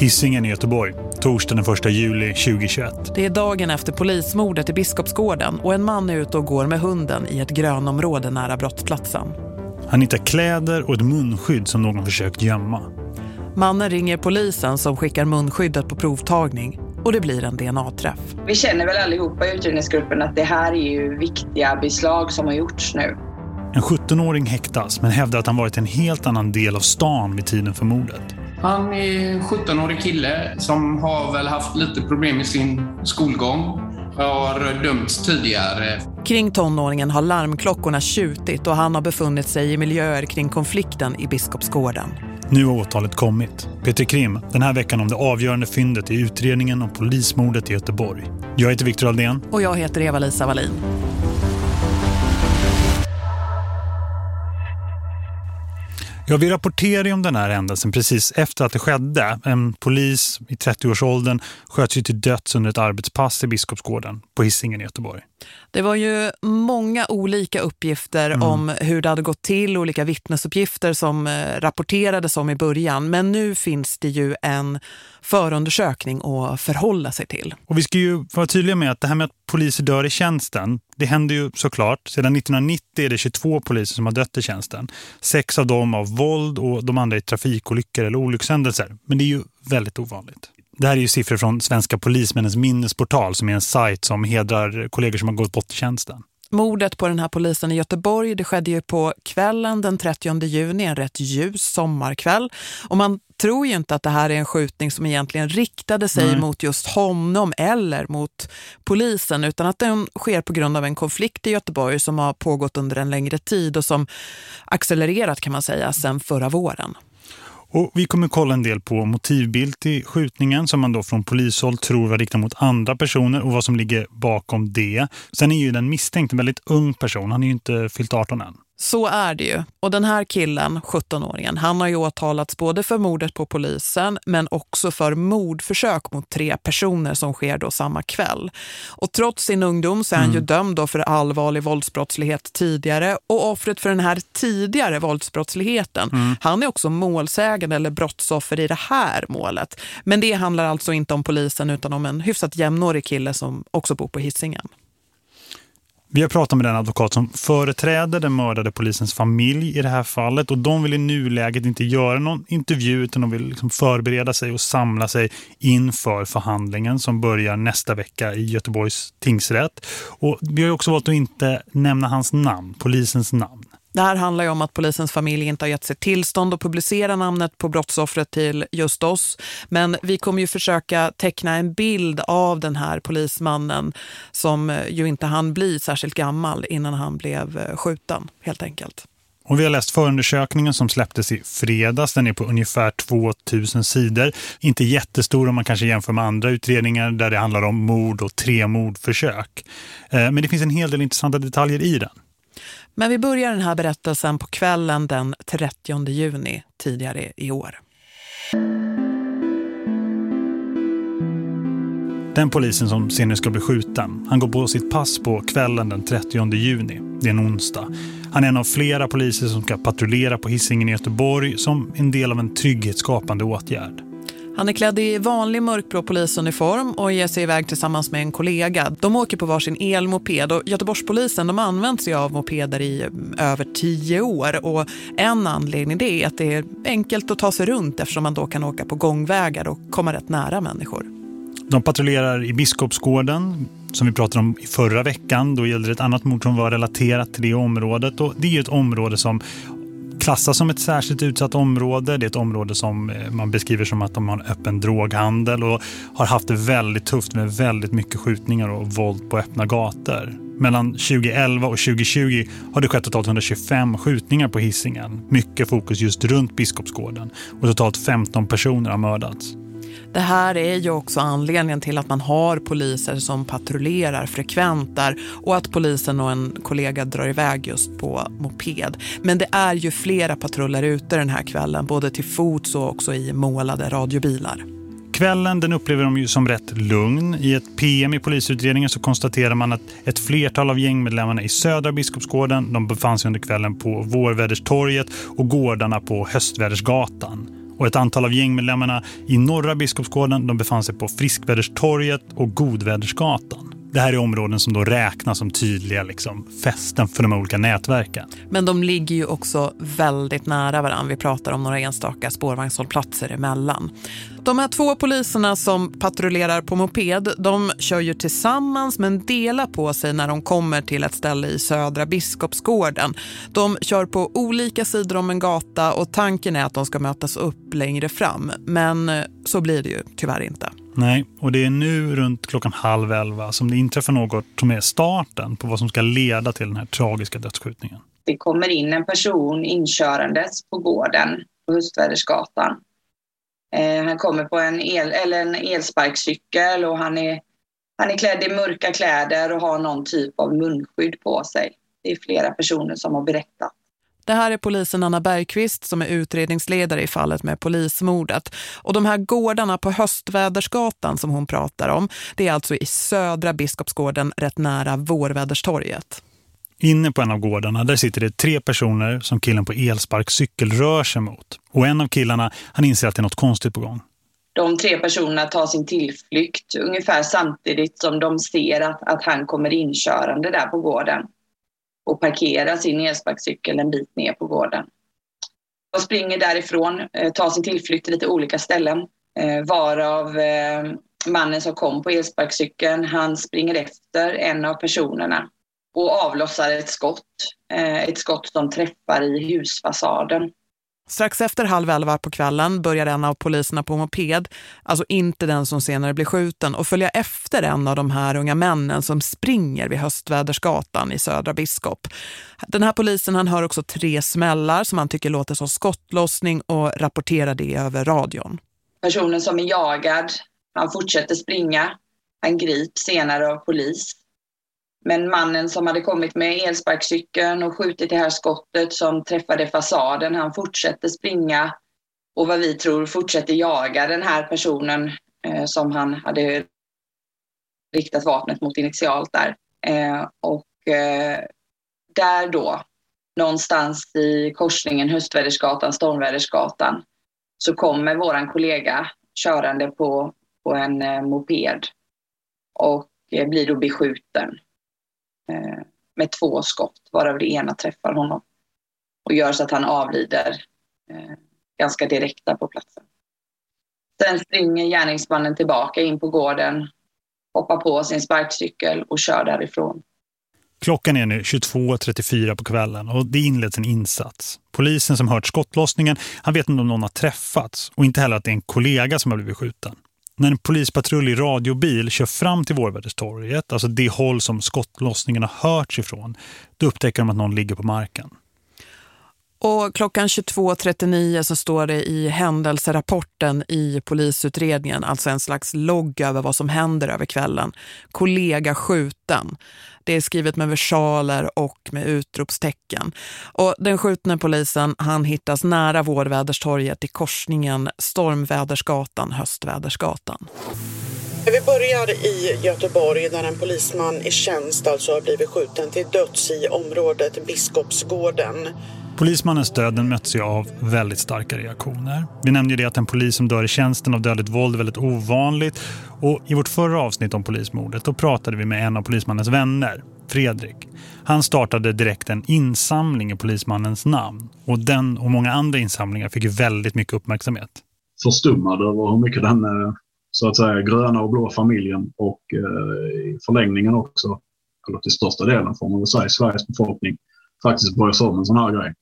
Hissingen i Göteborg, torsdag den 1 juli 2021. Det är dagen efter polismordet i Biskopsgården och en man är ute och går med hunden i ett grönområde nära brottsplatsen. Han hittar kläder och ett munskydd som någon försökt gömma. Mannen ringer polisen som skickar munskyddet på provtagning och det blir en DNA-träff. Vi känner väl allihopa i utredningsgruppen att det här är ju viktiga beslag som har gjorts nu. En 17-åring häktas men hävdar att han varit en helt annan del av stan vid tiden för mordet. Han är en 17-årig kille som har väl haft lite problem med sin skolgång. Har dömts tidigare. Kring tonåringen har larmklockorna tjutit och han har befunnit sig i miljöer kring konflikten i Biskopsgården. Nu har åtalet kommit. Peter Krim, den här veckan om det avgörande fyndet i utredningen om polismordet i Göteborg. Jag heter Viktor Aldén. Och jag heter Eva-Lisa Wallin. Ja, vi rapporterade om den här händelsen precis efter att det skedde. En polis i 30-årsåldern sköts ju till döds under ett arbetspass i Biskopsgården på Hisingen i Göteborg. Det var ju många olika uppgifter mm. om hur det hade gått till, olika vittnesuppgifter som eh, rapporterades om i början. Men nu finns det ju en förundersökning att förhålla sig till. Och vi ska ju vara tydliga med att det här med att poliser dör i tjänsten, det händer ju såklart. Sedan 1990 är det 22 poliser som har dött i tjänsten. Sex av dem av våld och de andra i trafikolyckor eller olyckshändelser. Men det är ju väldigt ovanligt. Det här är ju siffror från Svenska polismännens minnesportal som är en sajt som hedrar kollegor som har gått bort i tjänsten. Mordet på den här polisen i Göteborg, det skedde ju på kvällen den 30 juni, en rätt ljus sommarkväll. Och man tror ju inte att det här är en skjutning som egentligen riktade sig Nej. mot just honom eller mot polisen utan att den sker på grund av en konflikt i Göteborg som har pågått under en längre tid och som accelererat kan man säga sedan förra våren. Och vi kommer kolla en del på motivbild till skjutningen som man då från polishåll tror var riktad mot andra personer och vad som ligger bakom det. Sen är ju den misstänkt en väldigt ung person, han är ju inte fyllt 18 än. Så är det ju. Och den här killen, 17-åringen, han har ju åtalats både för mordet på polisen men också för mordförsök mot tre personer som sker då samma kväll. Och trots sin ungdom så är han mm. ju dömd då för allvarlig våldsbrottslighet tidigare. Och offret för den här tidigare våldsbrottsligheten, mm. han är också målsägande eller brottsoffer i det här målet. Men det handlar alltså inte om polisen utan om en hyfsat jämnårig kille som också bor på Hissingen. Vi har pratat med den advokat som företräder den mördade polisens familj i det här fallet och de vill i nuläget inte göra någon intervju utan de vill liksom förbereda sig och samla sig inför förhandlingen som börjar nästa vecka i Göteborgs tingsrätt. Och vi har också valt att inte nämna hans namn, polisens namn. Det här handlar ju om att polisens familj inte har gett sig tillstånd att publicera namnet på brottsoffret till just oss. Men vi kommer ju försöka teckna en bild av den här polismannen som eh, ju inte han bli särskilt gammal innan han blev eh, skjuten helt enkelt. Och vi har läst förundersökningen som släpptes i fredags. Den är på ungefär 2000 sidor. Inte jättestor om man kanske jämför med andra utredningar där det handlar om mord och tre mordförsök. Eh, men det finns en hel del intressanta detaljer i den. Men vi börjar den här berättelsen på kvällen den 30 juni tidigare i år. Den polisen som senare ska bli skjuten, han går på sitt pass på kvällen den 30 juni. Det är en onsdag. Han är en av flera poliser som ska patrullera på Hisingen i Göteborg som en del av en trygghetsskapande åtgärd. Han är klädd i vanlig mörkblå polisuniform och ger sig iväg tillsammans med en kollega. De åker på varsin elmoped och Göteborgspolisen de använder sig av mopeder i mm, över tio år. Och en anledning det är att det är enkelt att ta sig runt eftersom man då kan åka på gångvägar och komma rätt nära människor. De patrullerar i Biskopsgården som vi pratade om i förra veckan. Då gällde det ett annat mord som var relaterat till det området. Och det är ett område som klassas som ett särskilt utsatt område. Det är ett område som eh, man beskriver som att de har en öppen droghandel och har haft det väldigt tufft med väldigt mycket skjutningar och våld på öppna gator. Mellan 2011 och 2020 har det skett totalt 125 skjutningar på Hisingen. Mycket fokus just runt Biskopsgården och totalt 15 personer har mördats. Det här är ju också anledningen till att man har poliser som patrullerar frekvent där och att polisen och en kollega drar iväg just på moped. Men det är ju flera patruller ute den här kvällen, både till fots och också i målade radiobilar. Kvällen den upplever de ju som rätt lugn. I ett PM i polisutredningen så konstaterar man att ett flertal av gängmedlemmarna i södra Biskopsgården de befann sig under kvällen på Vårväderstorget och gårdarna på Höstvädersgatan. Och ett antal av gängmedlemmarna i norra Biskopsgården de befann sig på Friskväderstorget och Godvädersgatan. Det här är områden som då räknas som tydliga liksom, fästen för de olika nätverken. Men de ligger ju också väldigt nära varandra. Vi pratar om några enstaka spårvagnshållplatser emellan. De här två poliserna som patrullerar på moped, de kör ju tillsammans men delar på sig när de kommer till ett ställe i södra Biskopsgården. De kör på olika sidor om en gata och tanken är att de ska mötas upp längre fram. Men så blir det ju tyvärr inte. Nej, och det är nu runt klockan halv elva som det inträffar något som är starten på vad som ska leda till den här tragiska dödsskjutningen. Det kommer in en person inkörandes på gården på Hustvädersgatan. Eh, han kommer på en, el, eller en elsparkcykel och han är, han är klädd i mörka kläder och har någon typ av munskydd på sig. Det är flera personer som har berättat. Det här är polisen Anna Bergqvist som är utredningsledare i fallet med polismordet. Och de här gårdarna på Höstvädersgatan som hon pratar om, det är alltså i södra Biskopsgården rätt nära Vårväderstorget. Inne på en av gårdarna där sitter det tre personer som killen på elsparkcykel rör sig mot. Och en av killarna, han inser att det är något konstigt på gång. De tre personerna tar sin tillflykt ungefär samtidigt som de ser att, att han kommer inkörande där på gården och parkerar sin elsparkcykel en bit ner på gården. De springer därifrån, eh, tar sin tillflykt till lite olika ställen. Eh, varav eh, mannen som kom på elsparkcykeln, han springer efter en av personerna och avlossar ett skott. Ett skott som träffar i husfasaden. Strax efter halv elva på kvällen börjar en av poliserna på moped, alltså inte den som senare blir skjuten, och följa efter en av de här unga männen som springer vid Höstvädersgatan i Södra Biskop. Den här polisen han hör också tre smällar som han tycker låter som skottlossning och rapporterar det över radion. Personen som är jagad, han fortsätter springa. Han grips senare av polis. Men mannen som hade kommit med elsparkcykeln och skjutit det här skottet som träffade fasaden, han fortsätter springa och vad vi tror fortsätter jaga den här personen eh, som han hade riktat vapnet mot initialt där. Eh, och eh, där då, någonstans i korsningen Höstvädersgatan, Stormvädersgatan, så kommer våran kollega körande på, på en eh, moped och eh, blir då beskjuten. Eh, med två skott, varav det ena träffar honom och gör så att han avlider eh, ganska direkt där på platsen. Sen springer gärningsmannen tillbaka in på gården, hoppar på sin sparkcykel och kör därifrån. Klockan är nu 22.34 på kvällen och det inleds en insats. Polisen som hört skottlossningen, han vet inte om någon har träffats och inte heller att det är en kollega som har blivit skjuten. När en polispatrull i radiobil kör fram till Vårväderstorget, alltså det håll som skottlossningarna hörts ifrån, då upptäcker de att någon ligger på marken. Och klockan 22.39 så står det i händelserapporten i polisutredningen, alltså en slags logg över vad som händer över kvällen. Kollega skjuten. Det är skrivet med versaler och med utropstecken. Och den skjutna polisen, han hittas nära Vårväderstorget i korsningen Stormvädersgatan, Höstvädersgatan. Vi börjar i Göteborg där en polisman i tjänst alltså har blivit skjuten till döds i området Biskopsgården. Polismannens död den möts ju av väldigt starka reaktioner. Vi nämnde ju det att en polis som dör i tjänsten av dödligt våld är väldigt ovanligt. Och i vårt förra avsnitt om polismordet då pratade vi med en av polismannens vänner, Fredrik. Han startade direkt en insamling i polismannens namn. Och den och många andra insamlingar fick ju väldigt mycket uppmärksamhet. Förstummad över hur mycket den eh, så att säga gröna och blå familjen och eh, i förlängningen också, eller till största delen får man väl säga, Sveriges befolkning faktiskt börjar sig om en sån här grej.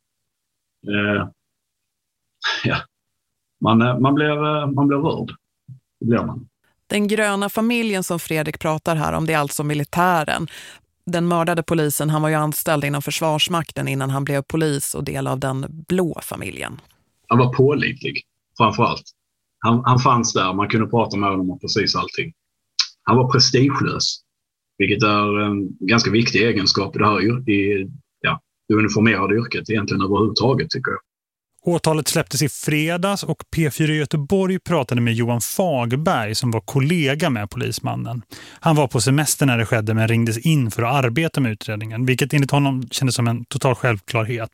Eh, ja. man, eh, man, blir, eh, man blir rörd. Det blir man. Den gröna familjen som Fredrik pratar här om, det är alltså militären. Den mördade polisen, han var ju anställd inom försvarsmakten innan han blev polis och del av den blå familjen. Han var pålitlig, framförallt. Han, han fanns där, man kunde prata med honom om precis allting. Han var prestigelös, vilket är en ganska viktig egenskap i det här i, det uniformerade yrket egentligen överhuvudtaget tycker jag. Åtalet släpptes i fredags och P4 Göteborg pratade med Johan Fagberg som var kollega med polismannen. Han var på semester när det skedde men ringdes in för att arbeta med utredningen, vilket enligt honom kändes som en total självklarhet.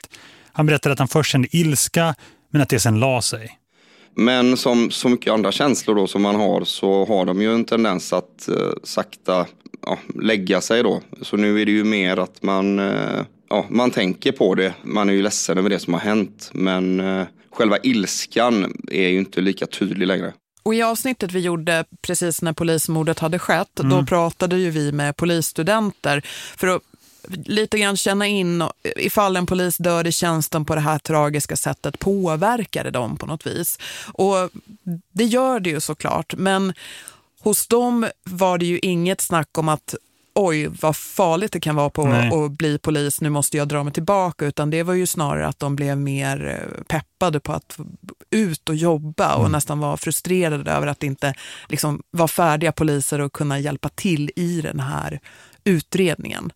Han berättade att han först kände ilska men att det sen la sig. Men som så mycket andra känslor då som man har så har de ju en tendens att eh, sakta ja, lägga sig då. Så nu är det ju mer att man, eh, ja, man tänker på det. Man är ju ledsen över det som har hänt. Men eh, själva ilskan är ju inte lika tydlig längre. Och i avsnittet vi gjorde precis när polismordet hade skett, mm. då pratade ju vi med polisstudenter för att lite grann känna in ifall en polis dör i tjänsten på det här tragiska sättet påverkade dem på något vis. Och det gör det ju såklart, men hos dem var det ju inget snack om att oj vad farligt det kan vara på att bli polis, nu måste jag dra mig tillbaka. Utan det var ju snarare att de blev mer eh, peppade på att ut och jobba och mm. nästan var frustrerade över att inte liksom, vara färdiga poliser och kunna hjälpa till i den här utredningen.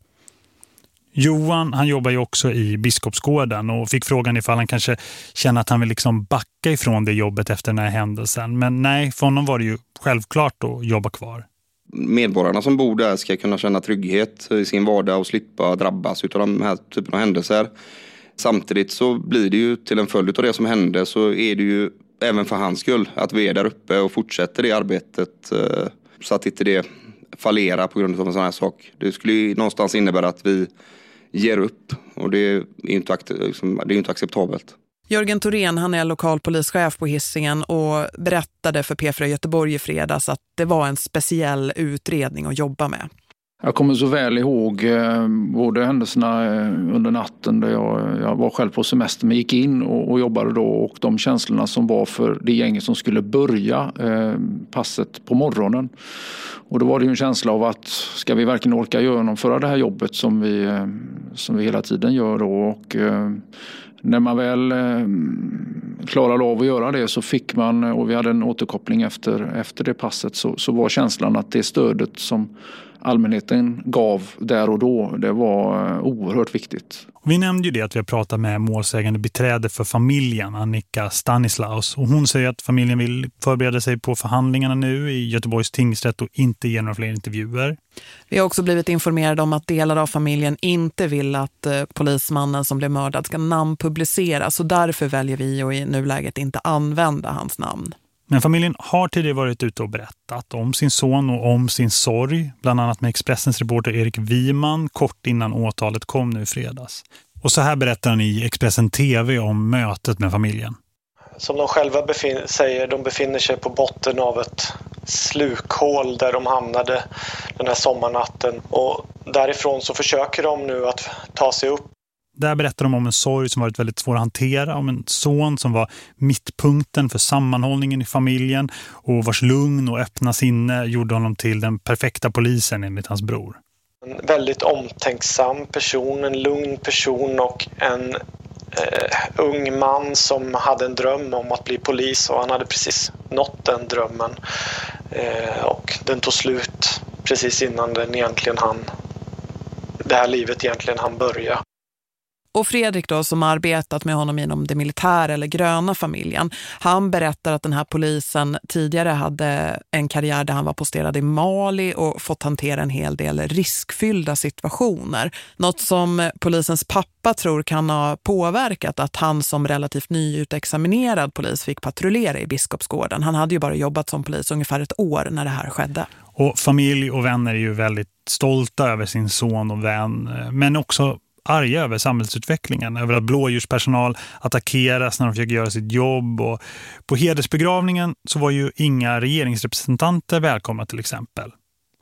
Johan han jobbar ju också i Biskopsgården och fick frågan ifall han kanske känner att han vill liksom backa ifrån det jobbet efter den här händelsen. Men nej, för honom var det ju självklart att jobba kvar. Medborgarna som bor där ska kunna känna trygghet i sin vardag och slippa drabbas av de här typen av händelser. Samtidigt så blir det ju till en följd av det som hände så är det ju även för hans skull att vi är där uppe och fortsätter det arbetet eh, så att inte det fallerar på grund av en sån här sak. Det skulle ju någonstans innebära att vi ger upp och det är inte, liksom, det är inte acceptabelt. Jörgen Thorén, han är lokalpolischef på Hisingen och berättade för P4 Göteborg i fredags att det var en speciell utredning att jobba med. Jag kommer så väl ihåg eh, både händelserna eh, under natten där jag, jag var själv på semester men gick in och, och, jobbade då och de känslorna som var för det gänget som skulle börja eh, passet på morgonen. Och då var det ju en känsla av att ska vi verkligen orka genomföra det här jobbet som vi, eh, som vi hela tiden gör då och eh, när man väl eh, klarade av att göra det så fick man, och vi hade en återkoppling efter, efter det passet, så, så var känslan att det stödet som allmänheten gav där och då, det var eh, oerhört viktigt. Vi nämnde ju det att vi har pratat med målsägande beträde för familjen, Annika Stanislaus. Och hon säger att familjen vill förbereda sig på förhandlingarna nu i Göteborgs tingsrätt och inte ge några fler intervjuer. Vi har också blivit informerade om att delar av familjen inte vill att eh, polismannen som blev mördad ska namnpubliceras. Och därför väljer vi att i nuläget inte använda hans namn. Men familjen har tidigare varit ute och berättat om sin son och om sin sorg, bland annat med Expressens reporter Erik Wiman kort innan åtalet kom nu i fredags. Och så här berättar han i Expressen TV om mötet med familjen. Som de själva säger, de befinner sig på botten av ett slukhål där de hamnade den här sommarnatten. Och därifrån så försöker de nu att ta sig upp där berättar de om en sorg som varit väldigt svår att hantera, om en son som var mittpunkten för sammanhållningen i familjen och vars lugn och öppna sinne gjorde honom till den perfekta polisen enligt hans bror. En väldigt omtänksam person, en lugn person och en eh, ung man som hade en dröm om att bli polis och han hade precis nått den drömmen. Eh, och den tog slut precis innan den egentligen han det här livet egentligen han börja. Och Fredrik då som arbetat med honom inom det militära eller gröna familjen, han berättar att den här polisen tidigare hade en karriär där han var posterad i Mali och fått hantera en hel del riskfyllda situationer. Något som polisens pappa tror kan ha påverkat att han som relativt nyutexaminerad polis fick patrullera i Biskopsgården. Han hade ju bara jobbat som polis ungefär ett år när det här skedde. Och familj och vänner är ju väldigt stolta över sin son och vän, eh, men också arga över samhällsutvecklingen, över att blådjurspersonal attackeras när de försöker göra sitt jobb. Och på hedersbegravningen så var ju inga regeringsrepresentanter välkomna till exempel.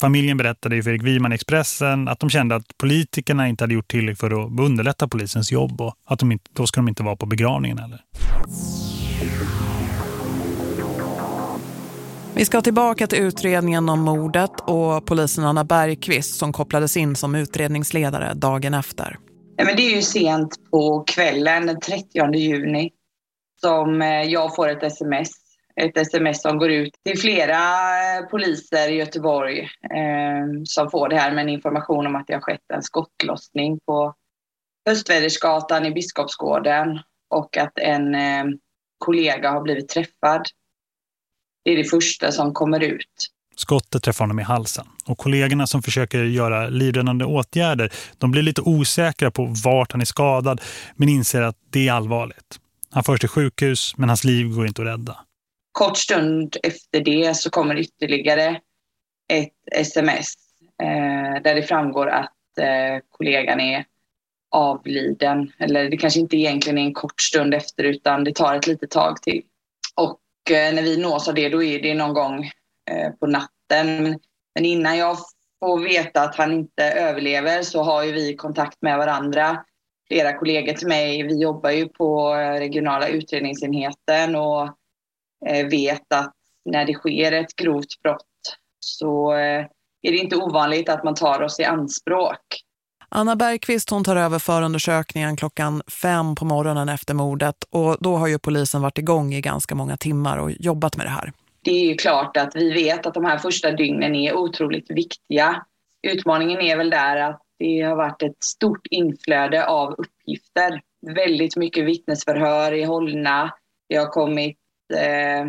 Familjen berättade i Fredrik Wiman Expressen att de kände att politikerna inte hade gjort tillräckligt för att underlätta polisens jobb och att de inte, då ska de inte vara på begravningen heller. Vi ska tillbaka till utredningen om mordet och polisen Anna Bergqvist som kopplades in som utredningsledare dagen efter. Nej, men det är ju sent på kvällen den 30 juni som eh, jag får ett sms. Ett sms som går ut till flera eh, poliser i Göteborg eh, som får det här med en information om att det har skett en skottlossning på Östvädersgatan i Biskopsgården och att en eh, kollega har blivit träffad. Det är det första som kommer ut. Skottet träffar honom i halsen. Och kollegorna som försöker göra livräddande åtgärder, de blir lite osäkra på vart han är skadad, men inser att det är allvarligt. Han förs till sjukhus, men hans liv går inte att rädda. kort stund efter det så kommer ytterligare ett sms eh, där det framgår att eh, kollegan är avliden. Eller det kanske inte egentligen är en kort stund efter utan det tar ett litet tag till. Och Eh, när vi nås av det då är det någon gång eh, på natten. Men innan jag får veta att han inte överlever så har ju vi kontakt med varandra. Flera kollegor till mig, vi jobbar ju på eh, regionala utredningsenheten och vet att när det sker ett grovt brott så är det inte ovanligt att man tar oss i anspråk. Anna Bergqvist hon tar över förundersökningen klockan fem på morgonen efter mordet och då har ju polisen varit igång i ganska många timmar och jobbat med det här. Det är ju klart att vi vet att de här första dygnen är otroligt viktiga. Utmaningen är väl där att det har varit ett stort inflöde av uppgifter. Väldigt mycket vittnesförhör är hållna. Det har kommit eh,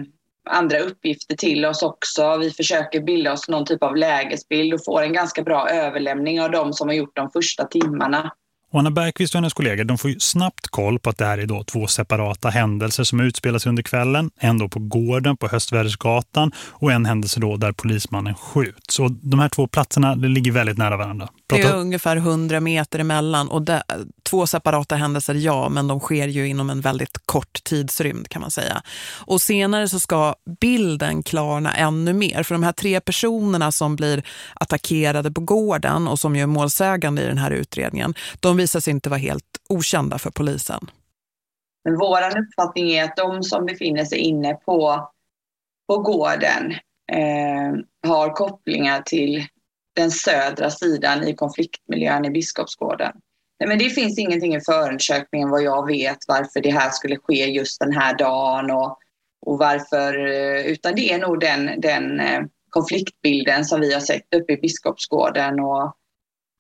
andra uppgifter till oss också. Vi försöker bilda oss någon typ av lägesbild och får en ganska bra överlämning av de som har gjort de första timmarna. Och Anna Bergqvist och hennes kollegor de får ju snabbt koll på att det här är då två separata händelser som utspelas under kvällen. En då på gården på Höstvädersgatan och en händelse då där polismannen skjuts. Så de här två platserna ligger väldigt nära varandra. Prata... Det är ungefär 100 meter emellan och det, två separata händelser, ja, men de sker ju inom en väldigt kort tidsrymd kan man säga. Och senare så ska bilden klarna ännu mer. För de här tre personerna som blir attackerade på gården och som ju är målsägande i den här utredningen, de visar sig inte vara helt okända för polisen. Men vår uppfattning är att de som befinner sig inne på, på gården eh, har kopplingar till den södra sidan i konfliktmiljön i Biskopsgården. Nej, men det finns ingenting i förundersökningen vad jag vet varför det här skulle ske just den här dagen och, och varför, eh, utan det är nog den, den eh, konfliktbilden som vi har sett uppe i Biskopsgården och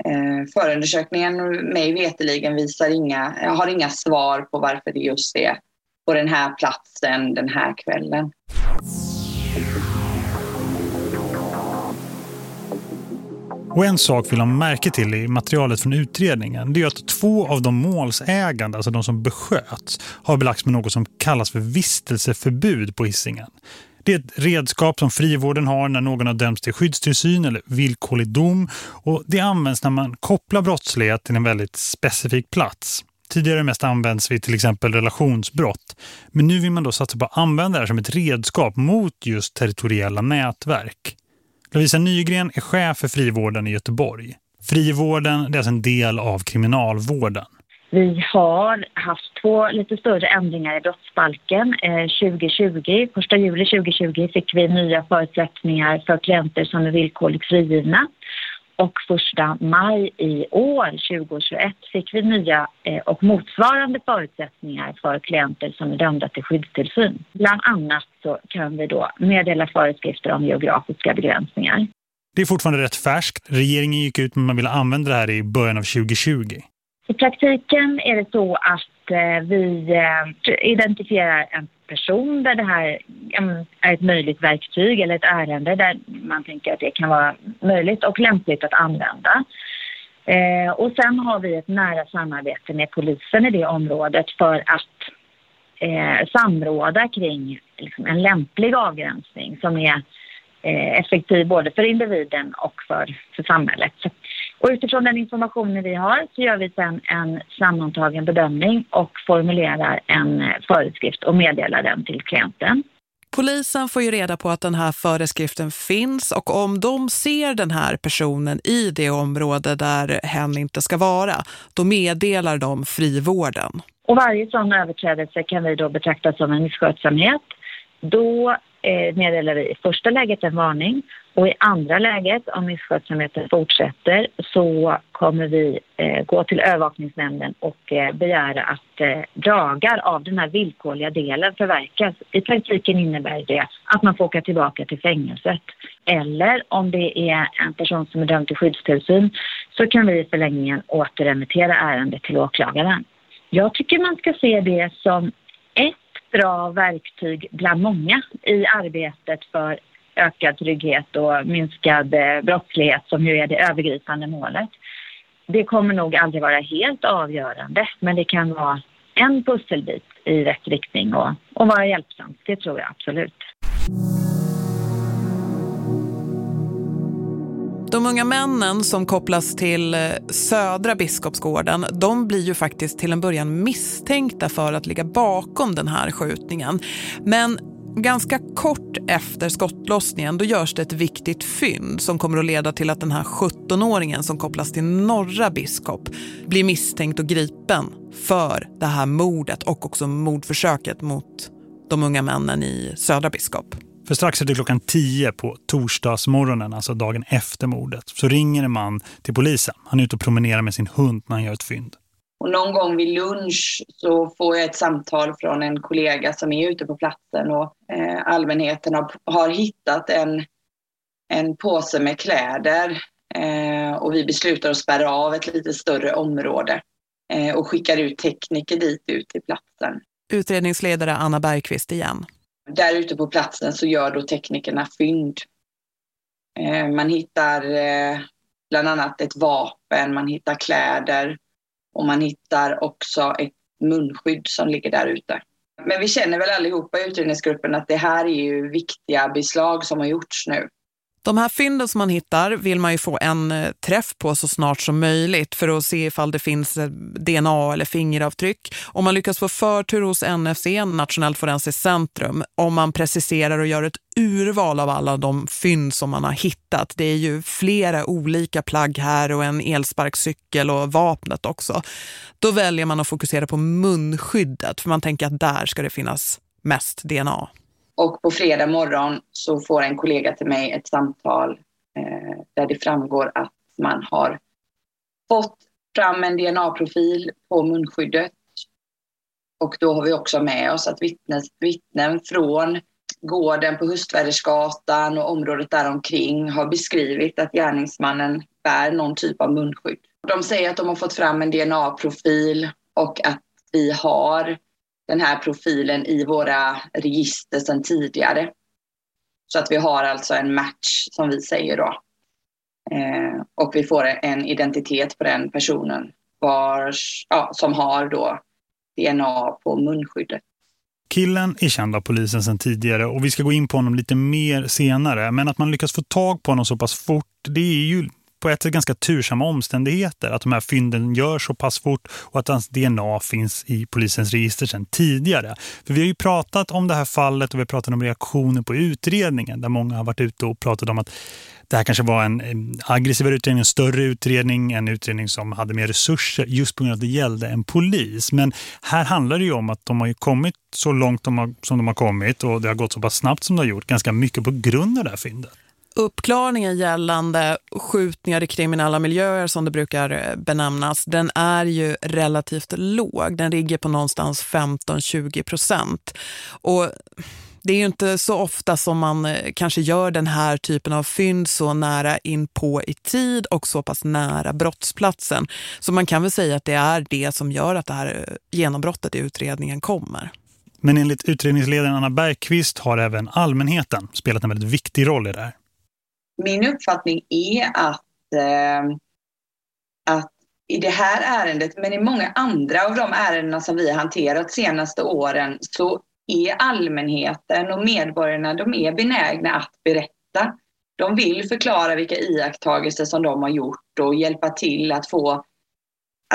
eh, förundersökningen mig veteligen visar inga, jag har inga svar på varför det just är på den här platsen den här kvällen. Och en sak vill han märka till i materialet från utredningen det är att två av de målsägande, alltså de som besköts, har belagts med något som kallas för vistelseförbud på hissingen. Det är ett redskap som frivården har när någon har dömts till skyddstillsyn eller villkorlig dom och det används när man kopplar brottslighet till en väldigt specifik plats. Tidigare mest används vid till exempel relationsbrott. Men nu vill man då satsa på att använda det här som ett redskap mot just territoriella nätverk. Lovisa Nygren är chef för frivården i Göteborg. Frivården är alltså en del av kriminalvården. Vi har haft två lite större ändringar i brottsbalken. Eh, 2020, 1 juli 2020 fick vi nya förutsättningar för klienter som är villkorligt frigivna och första maj i år, 2021, fick vi nya eh, och motsvarande förutsättningar för klienter som är dömda till skyddstillsyn. Bland annat så kan vi då meddela föreskrifter om geografiska begränsningar. Det är fortfarande rätt färskt. Regeringen gick ut med att man ville använda det här i början av 2020. I praktiken är det så att eh, vi eh, identifierar en person där det här mm, är ett möjligt verktyg eller ett ärende där man tänker att det kan vara möjligt och lämpligt att använda. Eh, och sen har vi ett nära samarbete med polisen i det området för att eh, samråda kring liksom, en lämplig avgränsning som är eh, effektiv både för individen och för, för samhället. Och utifrån den informationen vi har så gör vi sen en sammantagen bedömning och formulerar en föreskrift och meddelar den till klienten. Polisen får ju reda på att den här föreskriften finns och om de ser den här personen i det område där hen inte ska vara, då meddelar de frivården. Och varje sån överträdelse kan vi då betrakta som en misskötsamhet. Då eh, meddelar vi i första läget en varning och i andra läget, om misskötsamheten fortsätter, så kommer vi eh, gå till övervakningsnämnden och eh, begära att eh, dagar av den här villkorliga delen förverkas. I praktiken innebär det att man får åka tillbaka till fängelset. Eller om det är en person som är dömd till skyddstillsyn så kan vi i förlängningen återremittera ärendet till åklagaren. Jag tycker man ska se det som ett bra verktyg bland många i arbetet för ökad trygghet och minskad eh, brottslighet som ju är det övergripande målet. Det kommer nog aldrig vara helt avgörande men det kan vara en pusselbit i rätt riktning och, och vara hjälpsamt, det tror jag absolut. De unga männen som kopplas till eh, södra biskopsgården, de blir ju faktiskt till en början misstänkta för att ligga bakom den här skjutningen. Men ganska kort efter skottlossningen då görs det ett viktigt fynd som kommer att leda till att den här 17-åringen som kopplas till norra biskop blir misstänkt och gripen för det här mordet och också mordförsöket mot de unga männen i södra biskop. För strax efter klockan 10 på torsdagsmorgonen, alltså dagen efter mordet, så ringer en man till polisen. Han är ute och promenerar med sin hund när han gör ett fynd. Och någon gång vid lunch så får jag ett samtal från en kollega som är ute på platsen och eh, allmänheten har, har hittat en, en påse med kläder eh, och vi beslutar att spärra av ett lite större område eh, och skickar ut tekniker dit ut till platsen. Utredningsledare Anna Bergqvist igen. Där ute på platsen så gör då teknikerna fynd. Eh, man hittar eh, bland annat ett vapen, man hittar kläder och man hittar också ett munskydd som ligger där ute. Men vi känner väl allihopa i utredningsgruppen att det här är ju viktiga beslag som har gjorts nu. De här fynden som man hittar vill man ju få en eh, träff på så snart som möjligt för att se ifall det finns eh, DNA eller fingeravtryck. Om man lyckas få förtur hos NFC, Nationellt Forensiskt Centrum, om man preciserar och gör ett urval av alla de fynd som man har hittat. Det är ju flera olika plagg här och en elsparkcykel och vapnet också. Då väljer man att fokusera på munskyddet för man tänker att där ska det finnas mest DNA. Och på fredag morgon så får en kollega till mig ett samtal eh, där det framgår att man har fått fram en DNA-profil på munskyddet. Och då har vi också med oss att vittnen, vittnen från gården på Hustvädersgatan och området däromkring har beskrivit att gärningsmannen bär någon typ av munskydd. De säger att de har fått fram en DNA-profil och att vi har den här profilen i våra register sedan tidigare. Så att vi har alltså en match som vi säger då. Eh, och vi får en identitet på den personen vars, ja, som har då DNA på munskyddet. Killen är känd av polisen sedan tidigare och vi ska gå in på honom lite mer senare. Men att man lyckas få tag på honom så pass fort, det är ju på ett sätt ganska tursamma omständigheter att de här fynden görs så pass fort och att hans DNA finns i polisens register sedan tidigare. För vi har ju pratat om det här fallet och vi har pratat om reaktioner på utredningen där många har varit ute och pratat om att det här kanske var en aggressivare utredning, en större utredning, en utredning som hade mer resurser just på grund av att det gällde en polis. Men här handlar det ju om att de har ju kommit så långt de har, som de har kommit och det har gått så pass snabbt som det har gjort, ganska mycket på grund av det här fyndet uppklarningen gällande skjutningar i kriminella miljöer som det brukar eh, benämnas, den är ju relativt låg. Den ligger på någonstans 15-20 procent. Och det är ju inte så ofta som man eh, kanske gör den här typen av fynd så nära in på i tid och så pass nära brottsplatsen. Så man kan väl säga att det är det som gör att det här eh, genombrottet i utredningen kommer. Men enligt utredningsledaren Anna Bergqvist har även allmänheten spelat en väldigt viktig roll i det här min uppfattning är att, eh, att i det här ärendet, men i många andra av de ärenden som vi har hanterat senaste åren, så är allmänheten och medborgarna de är benägna att berätta. De vill förklara vilka iakttagelser som de har gjort och hjälpa till att få,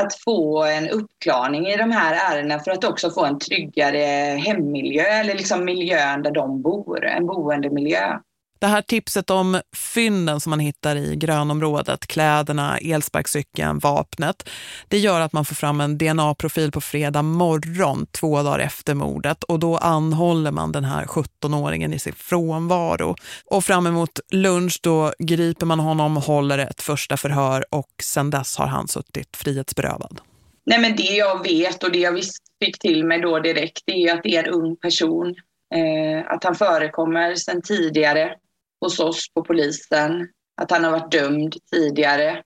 att få en uppklarning i de här ärendena för att också få en tryggare hemmiljö eller liksom miljön där de bor, en boendemiljö. Det här tipset om fynden som man hittar i grönområdet, kläderna, elsparkcykeln, vapnet, det gör att man får fram en DNA-profil på fredag morgon, två dagar efter mordet. Och då anhåller man den här 17-åringen i sin frånvaro. Och fram emot lunch då griper man honom, håller ett första förhör och sedan dess har han suttit frihetsberövad. Nej men det jag vet och det jag fick till mig då direkt är att det är en ung person. Eh, att han förekommer sedan tidigare hos oss på polisen att han har varit dömd tidigare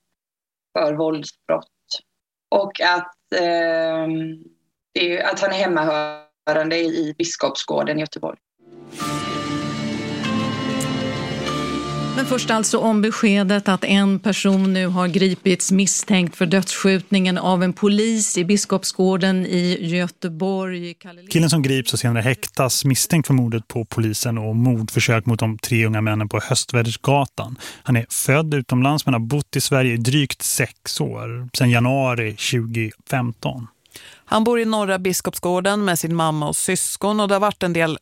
för våldsbrott och att, eh, att han är hemmahörande i Biskopsgården i Göteborg. Men först alltså om beskedet att en person nu har gripits misstänkt för dödsskjutningen av en polis i Biskopsgården i Göteborg. Killen som grips och senare häktas misstänkt för mordet på polisen och mordförsök mot de tre unga männen på Höstvädersgatan. Han är född utomlands men har bott i Sverige i drygt sex år, sedan januari 2015. Han bor i norra Biskopsgården med sin mamma och syskon och det har varit en del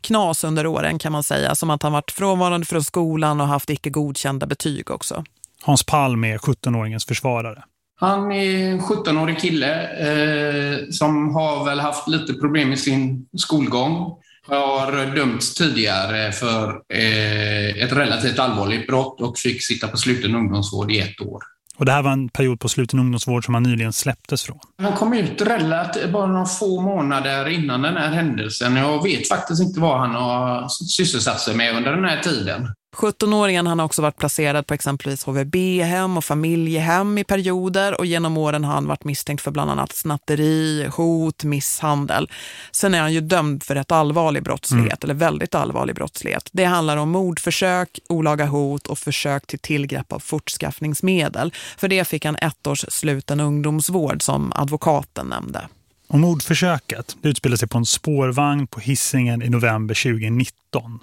knas under åren kan man säga. Som att han varit frånvarande från skolan och haft icke godkända betyg också. Hans Palm är 17-åringens försvarare. Han är en 17-årig kille eh, som har väl haft lite problem med sin skolgång. Har dömts tidigare för eh, ett relativt allvarligt brott och fick sitta på sluten ungdomsvård i ett år. Och det här var en period på sluten ungdomsvård som han nyligen släpptes från. Han kom ut relativt bara några få månader innan den här händelsen. Jag vet faktiskt inte vad han har sysselsatt sig med under den här tiden. 17-åringen har också varit placerad på exempelvis HVB-hem och familjehem i perioder och genom åren har han varit misstänkt för bland annat snatteri, hot, misshandel. Sen är han ju dömd för ett allvarlig brottslighet mm. eller väldigt allvarlig brottslighet. Det handlar om mordförsök, olaga hot och försök till tillgrepp av fortskaffningsmedel. För det fick han ett års sluten ungdomsvård som advokaten nämnde. Och mordförsöket utspelar sig på en spårvagn på hissingen i november 2019.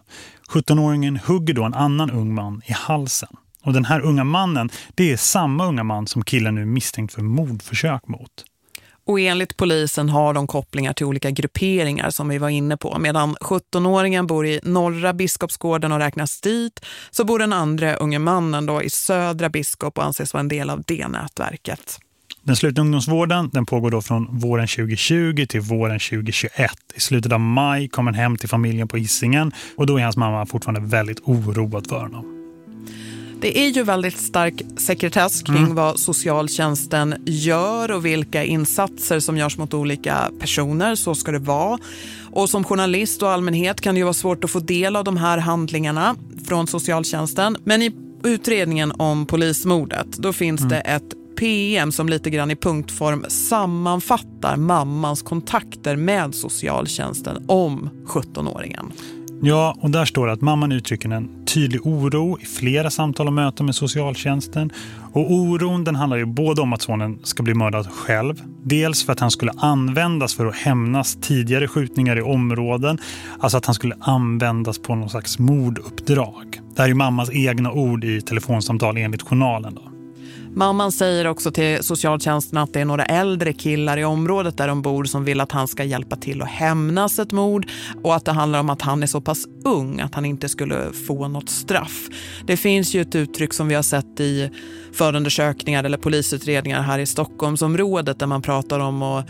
17-åringen hugger då en annan ung man i halsen. Och den här unga mannen, det är samma unga man som killen nu misstänkt för mordförsök mot. Och enligt polisen har de kopplingar till olika grupperingar som vi var inne på. Medan 17-åringen bor i norra Biskopsgården och räknas dit så bor den andra unge mannen då i södra Biskop och anses vara en del av det nätverket. Den slutna ungdomsvården den pågår då från våren 2020 till våren 2021. I slutet av maj kommer han hem till familjen på Hisingen och då är hans mamma fortfarande väldigt oroad för honom. Det är ju väldigt stark sekretess kring mm. vad socialtjänsten gör och vilka insatser som görs mot olika personer. Så ska det vara. Och som journalist och allmänhet kan det ju vara svårt att få del av de här handlingarna från socialtjänsten. Men i utredningen om polismordet då finns mm. det ett PM som lite grann i punktform sammanfattar mammans kontakter med socialtjänsten om 17-åringen. Ja, och där står det att mamman uttrycker en tydlig oro i flera samtal och möten med socialtjänsten. Och oron den handlar ju både om att sonen ska bli mördad själv. Dels för att han skulle användas för att hämnas tidigare skjutningar i områden. Alltså att han skulle användas på någon slags morduppdrag. Det här är ju mammas egna ord i telefonsamtal enligt journalen då. Mamman säger också till socialtjänsten att det är några äldre killar i området där de bor som vill att han ska hjälpa till att hämnas ett mord och att det handlar om att han är så pass ung att han inte skulle få något straff. Det finns ju ett uttryck som vi har sett i förundersökningar eller polisutredningar här i Stockholmsområdet där man pratar om att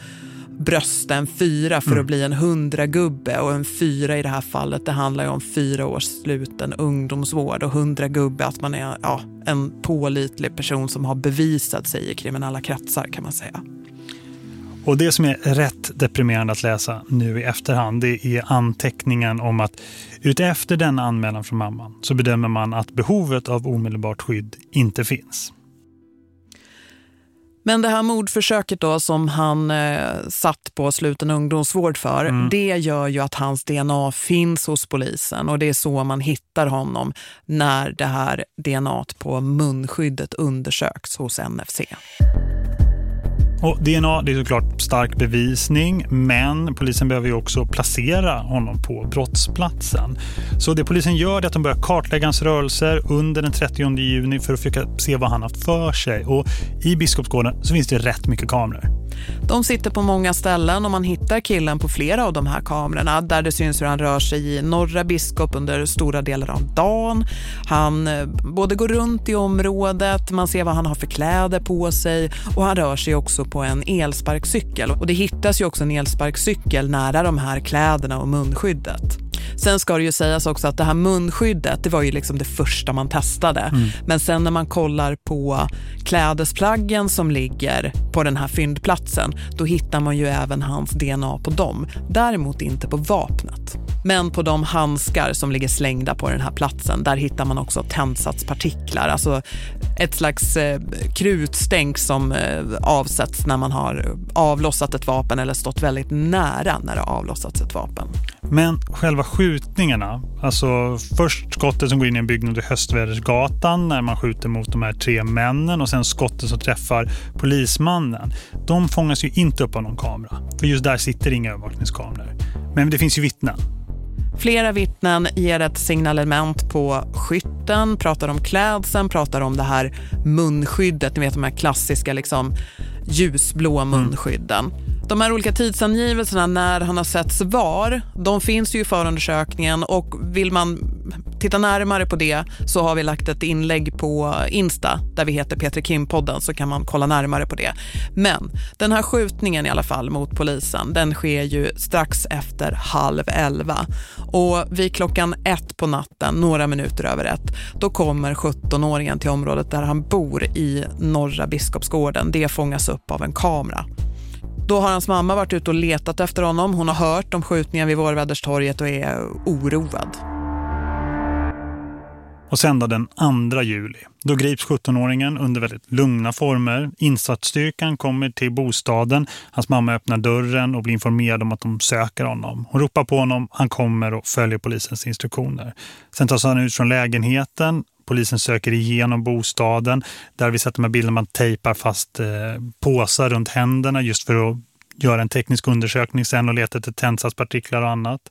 brösta en fyra för mm. att bli en hundra gubbe och en fyra i det här fallet det handlar ju om fyra års sluten ungdomsvård och hundra gubbe att man är ja, en pålitlig person som har bevisat sig i kriminella kretsar kan man säga. Och det som är rätt deprimerande att läsa nu i efterhand det är anteckningen om att utefter den anmälan från mamman så bedömer man att behovet av omedelbart skydd inte finns. Men det här mordförsöket då som han eh, satt på sluten ungdomsvård för, mm. det gör ju att hans DNA finns hos polisen och det är så man hittar honom när det här DNA på munskyddet undersöks hos NFC. Och DNA det är såklart stark bevisning men polisen behöver ju också placera honom på brottsplatsen. Så det polisen gör är att de börjar kartlägga hans rörelser under den 30 juni för att försöka se vad han haft för sig. Och i Biskopsgården så finns det rätt mycket kameror. De sitter på många ställen och man hittar killen på flera av de här kamerorna där det syns hur han rör sig i norra Biskop under stora delar av dagen. Han eh, både går runt i området, man ser vad han har för kläder på sig och han rör sig också på en elsparkcykel. Och det hittas ju också en elsparkcykel nära de här kläderna och munskyddet. Sen ska det ju sägas också att det här munskyddet, det var ju liksom det första man testade. Mm. Men sen när man kollar på klädesplaggen som ligger på den här fyndplatsen, då hittar man ju även hans DNA på dem. Däremot inte på vapnet. Men på de handskar som ligger slängda på den här platsen, där hittar man också tändsatspartiklar. Alltså ett slags eh, krutstänk som eh, avsätts när man har avlossat ett vapen eller stått väldigt nära när det har avlossats ett vapen. Men själva skjutningarna, alltså först skottet som går in i en byggnad i Höstvädersgatan när man skjuter mot de här tre männen och sen skottet som träffar polismannen, de fångas ju inte upp av någon kamera. För just där sitter inga övervakningskameror. Men det finns ju vittnen. Flera vittnen ger ett signalement på skytten, pratar om klädseln, pratar om det här munskyddet, ni vet de här klassiska liksom ljusblå munskydden. Mm. De här olika tidsangivelserna när han har setts var, de finns ju i förundersökningen och vill man titta närmare på det så har vi lagt ett inlägg på Insta där vi heter Peter Kim-podden så kan man kolla närmare på det. Men den här skjutningen i alla fall mot polisen, den sker ju strax efter halv elva. Och vid klockan ett på natten, några minuter över ett, då kommer 17-åringen till området där han bor i norra Biskopsgården. Det fångas upp av en kamera. Då har hans mamma varit ute och letat efter honom. Hon har hört om skjutningen vid Vårväderstorget och är oroad. Och sen då den 2 juli. Då grips 17-åringen under väldigt lugna former. Insatsstyrkan kommer till bostaden. Hans mamma öppnar dörren och blir informerad om att de söker honom. Hon ropar på honom, han kommer och följer polisens instruktioner. Sen tas han ut från lägenheten. Polisen söker igenom bostaden. Där vi sätter med bilden man tejpar fast eh, påsar runt händerna just för att göra en teknisk undersökning sen och leta efter tändsatspartiklar och annat.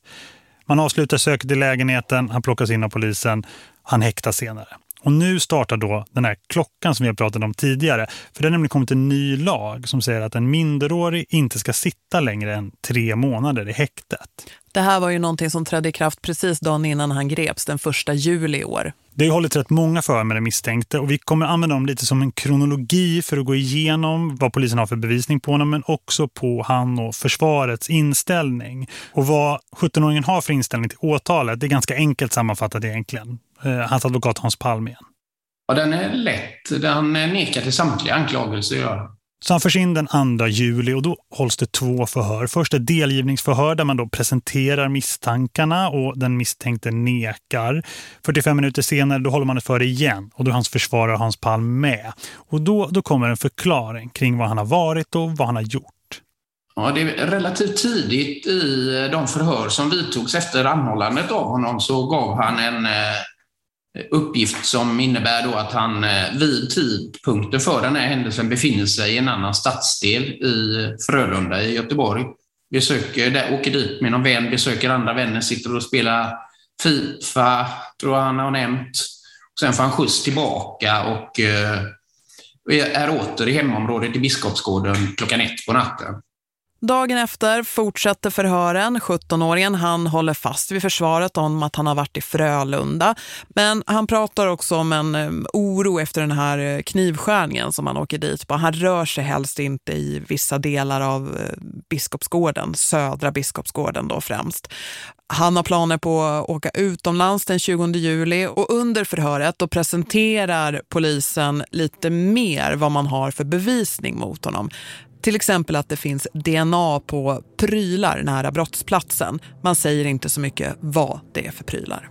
Man avslutar söket i lägenheten, han plockas in av polisen, han häktas senare. Och nu startar då den här klockan som vi har pratat om tidigare. För det har nämligen kommit en ny lag som säger att en minderårig inte ska sitta längre än tre månader i häktet. Det här var ju någonting som trädde i kraft precis dagen innan han greps den första juli i år. Det har hållit rätt många för med det misstänkte och vi kommer använda dem lite som en kronologi för att gå igenom vad polisen har för bevisning på honom men också på han och försvarets inställning. Och vad 17-åringen har för inställning till åtalet det är ganska enkelt sammanfattat egentligen. Eh, hans advokat Hans Palm igen. Ja, den är lätt. Den nekar till samtliga anklagelser. Ja. Så han förs in den 2 juli och då hålls det två förhör. Först ett delgivningsförhör där man då presenterar misstankarna och den misstänkte nekar. 45 minuter senare då håller man ett för igen och då är hans försvarare Hans Palm med. Och då, då kommer en förklaring kring vad han har varit och vad han har gjort. Ja, det är relativt tidigt i de förhör som vidtogs efter anhållandet av honom så gav han en eh, uppgift som innebär då att han eh, vid tidpunkten för den här händelsen befinner sig i en annan stadsdel i Frölunda i Göteborg. Besöker, där, åker dit med någon vän, besöker andra vänner, sitter och spelar Fifa, tror jag han har nämnt. Sen får han skjuts tillbaka och eh, är åter i hemområdet i Biskopsgården klockan ett på natten. Dagen efter fortsätter förhören. 17-åringen han håller fast vid försvaret om att han har varit i Frölunda. Men han pratar också om en eh, oro efter den här eh, knivskärningen som han åker dit på. Han rör sig helst inte i vissa delar av eh, Biskopsgården, södra Biskopsgården då främst. Han har planer på att åka utomlands den 20 juli och under förhöret då presenterar polisen lite mer vad man har för bevisning mot honom. Till exempel att det finns DNA på prylar nära brottsplatsen. Man säger inte så mycket vad det är för prylar.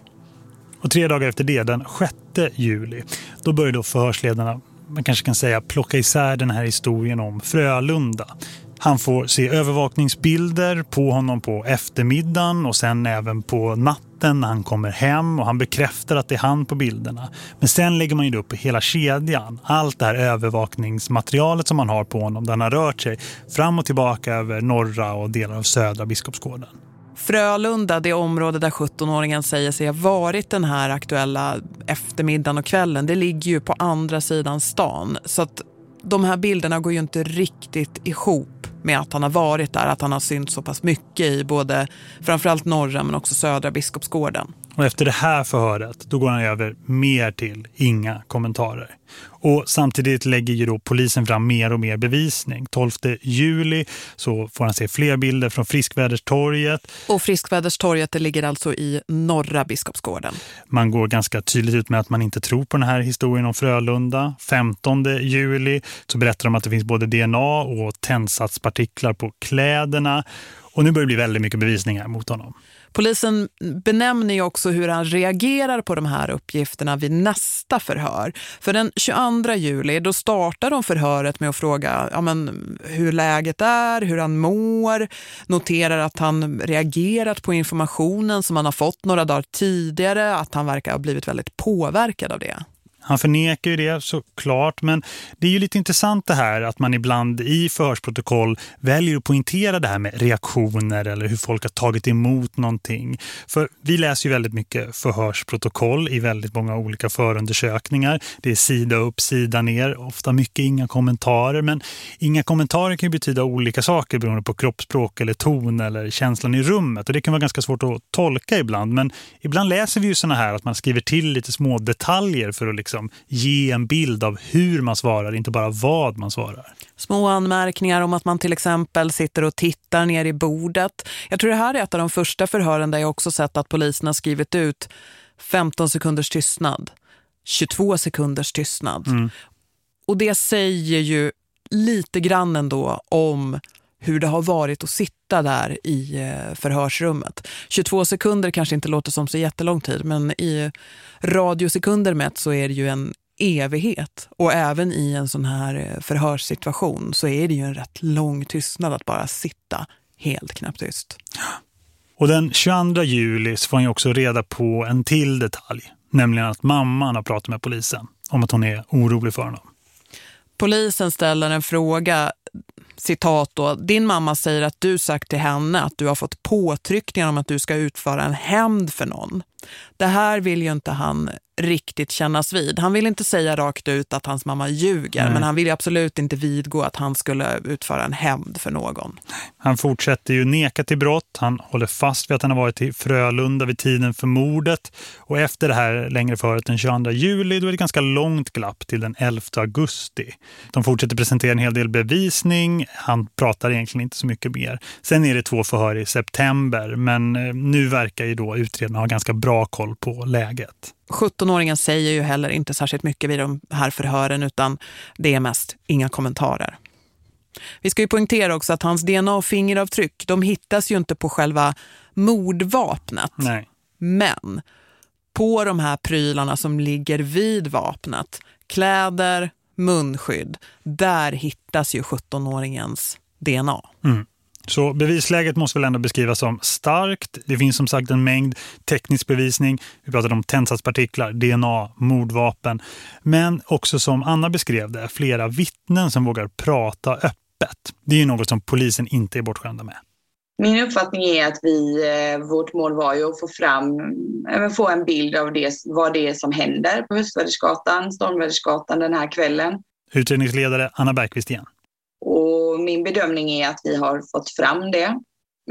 Och tre dagar efter det, den 6 juli, då börjar då förhörsledarna, man kanske kan säga, plocka isär den här historien om Frölunda. Han får se övervakningsbilder på honom på eftermiddagen och sen även på natten när han kommer hem och han bekräftar att det är han på bilderna. Men sen lägger man ju upp hela kedjan. Allt det här övervakningsmaterialet som man har på honom där han har rört sig fram och tillbaka över norra och delar av södra Biskopsgården. Frölunda, det område där 17-åringen säger sig ha varit den här aktuella eftermiddagen och kvällen, det ligger ju på andra sidan stan. Så att de här bilderna går ju inte riktigt ihop med att han har varit där, att han har synt så pass mycket i både framförallt norra men också södra Biskopsgården. Och efter det här förhöret då går han över mer till inga kommentarer. Och samtidigt lägger ju då polisen fram mer och mer bevisning. 12 juli så får han se fler bilder från Friskväderstorget. Och Friskväderstorget det ligger alltså i norra Biskopsgården. Man går ganska tydligt ut med att man inte tror på den här historien om Frölunda. 15 juli så berättar de att det finns både DNA och artiklar på kläderna. Och nu börjar det bli väldigt mycket bevisningar mot honom. Polisen benämner ju också hur han reagerar på de här uppgifterna vid nästa förhör. För den 22 juli då startar de förhöret med att fråga ja, men, hur läget är, hur han mår. Noterar att han reagerat på informationen som han har fått några dagar tidigare. Att han verkar ha blivit väldigt påverkad av det. Han förnekar ju det såklart, men det är ju lite intressant det här att man ibland i förhörsprotokoll väljer att poängtera det här med reaktioner eller hur folk har tagit emot någonting. För vi läser ju väldigt mycket förhörsprotokoll i väldigt många olika förundersökningar. Det är sida upp, sida ner, ofta mycket inga kommentarer, men inga kommentarer kan ju betyda olika saker beroende på kroppsspråk eller ton eller känslan i rummet och det kan vara ganska svårt att tolka ibland, men ibland läser vi ju såna här att man skriver till lite små detaljer för att liksom liksom ge en bild av hur man svarar, inte bara vad man svarar. Små anmärkningar om att man till exempel sitter och tittar ner i bordet. Jag tror det här är ett av de första förhören där jag också sett att polisen har skrivit ut 15 sekunders tystnad, 22 sekunders tystnad. Mm. Och det säger ju lite grann ändå om hur det har varit att sitta där i eh, förhörsrummet. 22 sekunder kanske inte låter som så jättelång tid men i radiosekunder mätt så är det ju en evighet. Och även i en sån här eh, förhörssituation så är det ju en rätt lång tystnad att bara sitta helt knäpptyst. Och den 22 juli så får han också reda på en till detalj. Nämligen att mamman har pratat med polisen om att hon är orolig för honom. Polisen ställer en fråga citat då, din mamma säger att du sagt till henne att du har fått påtryckningar om att du ska utföra en hämnd för någon. Det här vill ju inte han riktigt kännas vid. Han vill inte säga rakt ut att hans mamma ljuger, Nej. men han vill absolut inte vidgå att han skulle utföra en hämnd för någon. Han fortsätter ju neka till brott. Han håller fast vid att han har varit i Frölunda vid tiden för mordet. Och efter det här längre föret den 22 juli, då är det ganska långt glapp till den 11 augusti. De fortsätter presentera en hel del bevisning. Han pratar egentligen inte så mycket mer. Sen är det två förhör i september, men eh, nu verkar ju då utredarna ha ganska bra koll på läget. 17-åringen säger ju heller inte särskilt mycket vid de här förhören utan det är mest inga kommentarer. Vi ska ju poängtera också att hans DNA och fingeravtryck de hittas ju inte på själva mordvapnet. Nej. Men på de här prylarna som ligger vid vapnet, kläder, munskydd, där hittas ju 17-åringens DNA. Mm. Så bevisläget måste väl ändå beskrivas som starkt. Det finns som sagt en mängd teknisk bevisning. Vi pratade om tändsatspartiklar, DNA, mordvapen. Men också som Anna beskrev det, flera vittnen som vågar prata öppet. Det är ju något som polisen inte är bortskämda med. Min uppfattning är att vi, eh, vårt mål var ju att få fram, få en bild av det, vad det är som händer på Höstvädersgatan, Stormvädersgatan den här kvällen. Utredningsledare Anna Bergqvist igen. Och min bedömning är att vi har fått fram det.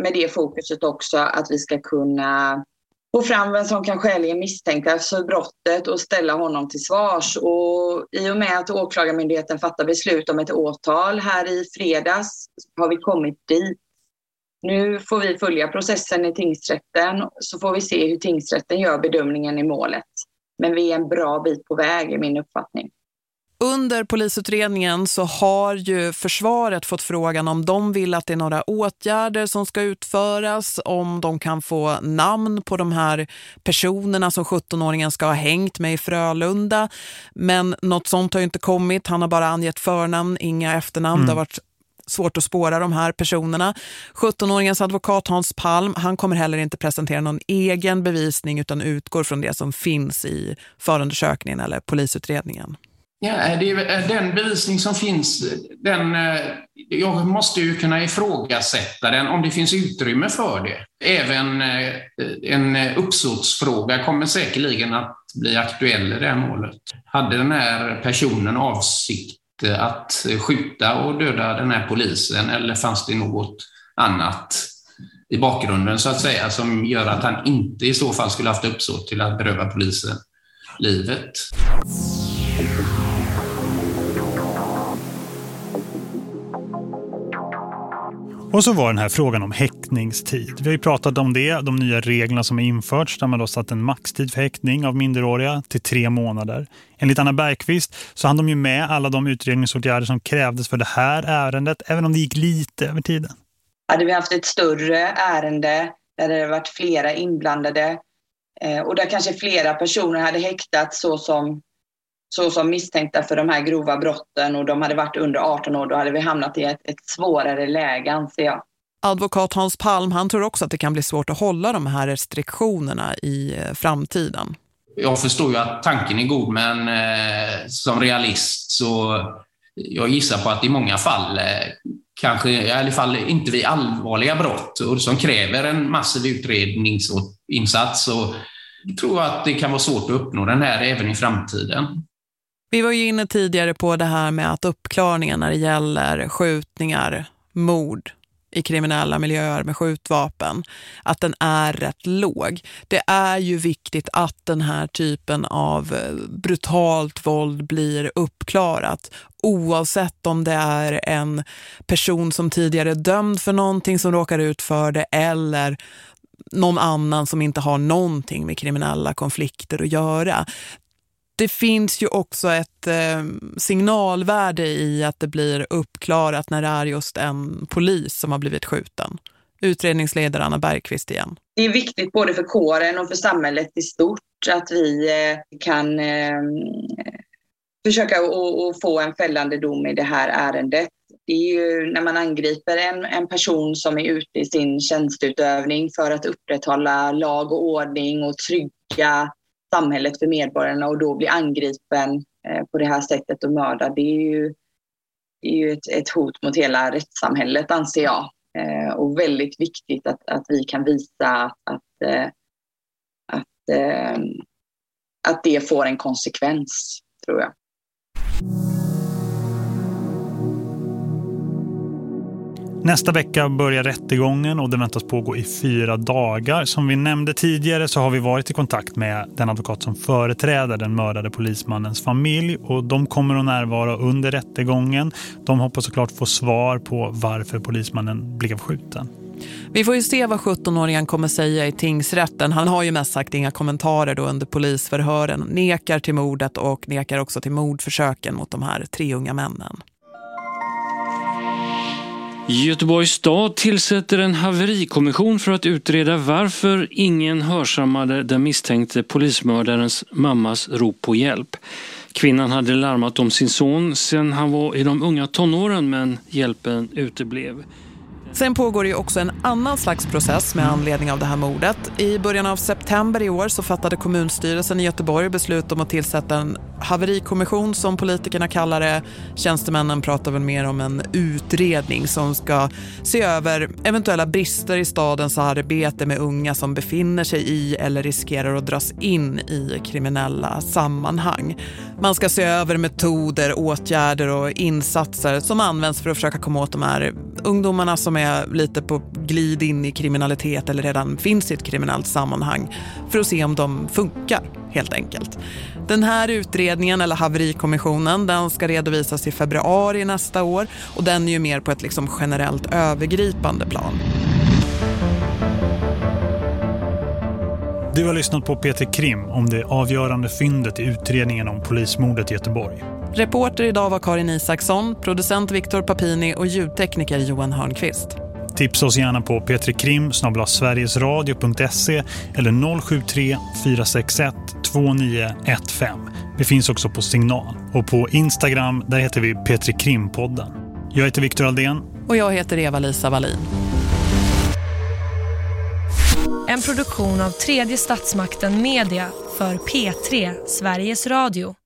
Med det fokuset också att vi ska kunna få fram vem som kan skäligen misstänkas för brottet och ställa honom till svars. Och I och med att Åklagarmyndigheten fattar beslut om ett åtal här i fredags har vi kommit dit. Nu får vi följa processen i tingsrätten så får vi se hur tingsrätten gör bedömningen i målet. Men vi är en bra bit på väg i min uppfattning. Under polisutredningen så har ju försvaret fått frågan om de vill att det är några åtgärder som ska utföras, om de kan få namn på de här personerna som 17-åringen ska ha hängt med i Frölunda. Men något sånt har ju inte kommit. Han har bara angett förnamn, inga efternamn. Mm. Det har varit svårt att spåra de här personerna. 17-åringens advokat Hans Palm, han kommer heller inte presentera någon egen bevisning utan utgår från det som finns i förundersökningen eller polisutredningen. Ja, eh, det är eh, den bevisning som finns, den, eh, jag måste ju kunna ifrågasätta den om det finns utrymme för det. Även en uppsåtsfråga kommer säkerligen att bli aktuell i det här målet. Hade den här personen avsikt att skjuta och döda den här polisen eller fanns det något annat i bakgrunden så att säga som gör att han inte i så fall skulle haft uppsåt till att beröva polisen livet? Och så var den här frågan om häktningstid. Vi har ju pratat om det, de nya reglerna som har införts där man då satt en maxtid för häktning av minderåriga till tre månader. Enligt Anna Bergqvist så hann de ju med alla de utredningsåtgärder som krävdes för det här ärendet, även om det gick lite över tiden. Hade vi haft ett större ärende där det hade varit flera inblandade eh, och där kanske flera personer hade häktats så som, så som misstänkta för de här grova brotten och de hade varit under 18 år, då hade vi hamnat i ett, ett svårare läge anser jag. Advokat Hans Palm han tror också att det kan bli svårt att hålla de här restriktionerna i eh, framtiden. Jag förstår ju att tanken är god men eh, som realist så jag gissar på att i många fall, eh, kanske i alla fall inte vid allvarliga brott och som kräver en massiv utredningsinsats så tror jag att det kan vara svårt att uppnå den här även i framtiden. Vi var ju inne tidigare på det här med att uppklarningen när det gäller skjutningar, mord i kriminella miljöer med skjutvapen, att den är rätt låg. Det är ju viktigt att den här typen av eh, brutalt våld blir uppklarat oavsett om det är en person som tidigare är dömd för någonting som råkar ut för det eller någon annan som inte har någonting med kriminella konflikter att göra det finns ju också ett eh, signalvärde i att det blir uppklarat när det är just en polis som har blivit skjuten. Utredningsledare Anna Bergqvist igen. Det är viktigt både för kåren och för samhället i stort att vi eh, kan eh, försöka att få en fällande dom i det här ärendet. Det är ju när man angriper en, en person som är ute i sin tjänstutövning för att upprätthålla lag och ordning och trygga samhället för medborgarna och då bli angripen eh, på det här sättet och mördad, det är ju, det är ju ett, ett hot mot hela rättssamhället anser jag. Eh, och väldigt viktigt att, att vi kan visa att, att, eh, att, att det får en konsekvens, tror jag. Nästa vecka börjar rättegången och den väntas pågå i fyra dagar. Som vi nämnde tidigare så har vi varit i kontakt med den advokat som företräder den mördade polismannens familj och de kommer att närvara under rättegången. De hoppas såklart få svar på varför polismannen blev skjuten. Vi får ju se vad 17-åringen kommer säga i tingsrätten. Han har ju mest sagt inga kommentarer då under polisförhören. Nekar till mordet och nekar också till mordförsöken mot de här tre unga männen. Göteborgs stad tillsätter en haverikommission för att utreda varför ingen hörsammade den misstänkte polismördarens mammas rop på hjälp. Kvinnan hade larmat om sin son sedan han var i de unga tonåren men hjälpen uteblev. Sen pågår det ju också en annan slags process med anledning av det här mordet. I början av september i år så fattade kommunstyrelsen i Göteborg beslut om att tillsätta en haverikommission som politikerna kallar det. Tjänstemännen pratar väl mer om en utredning som ska se över eventuella brister i stadens arbete med unga som befinner sig i eller riskerar att dras in i kriminella sammanhang. Man ska se över metoder, åtgärder och insatser som används för att försöka komma åt de här ungdomarna som är lite på glid in i kriminalitet eller redan finns i ett kriminellt sammanhang för att se om de funkar helt enkelt. Den här utredningen eller haverikommissionen den ska redovisas i februari nästa år och den är ju mer på ett liksom generellt övergripande plan. Du har lyssnat på Peter Krim om det avgörande fyndet i utredningen om polismordet i Göteborg. Reporter idag var Karin Isaksson, producent Viktor Papini och ljudtekniker Johan Hörnqvist. Tipsa oss gärna på petrikrim sverigesradio.se eller 073 461 2915. Vi finns också på Signal. Och på Instagram, där heter vi Petri Krimpodden. Jag heter Viktor Aldén. Och jag heter Eva-Lisa Wallin. En produktion av tredje statsmakten Media för P3 Sveriges Radio.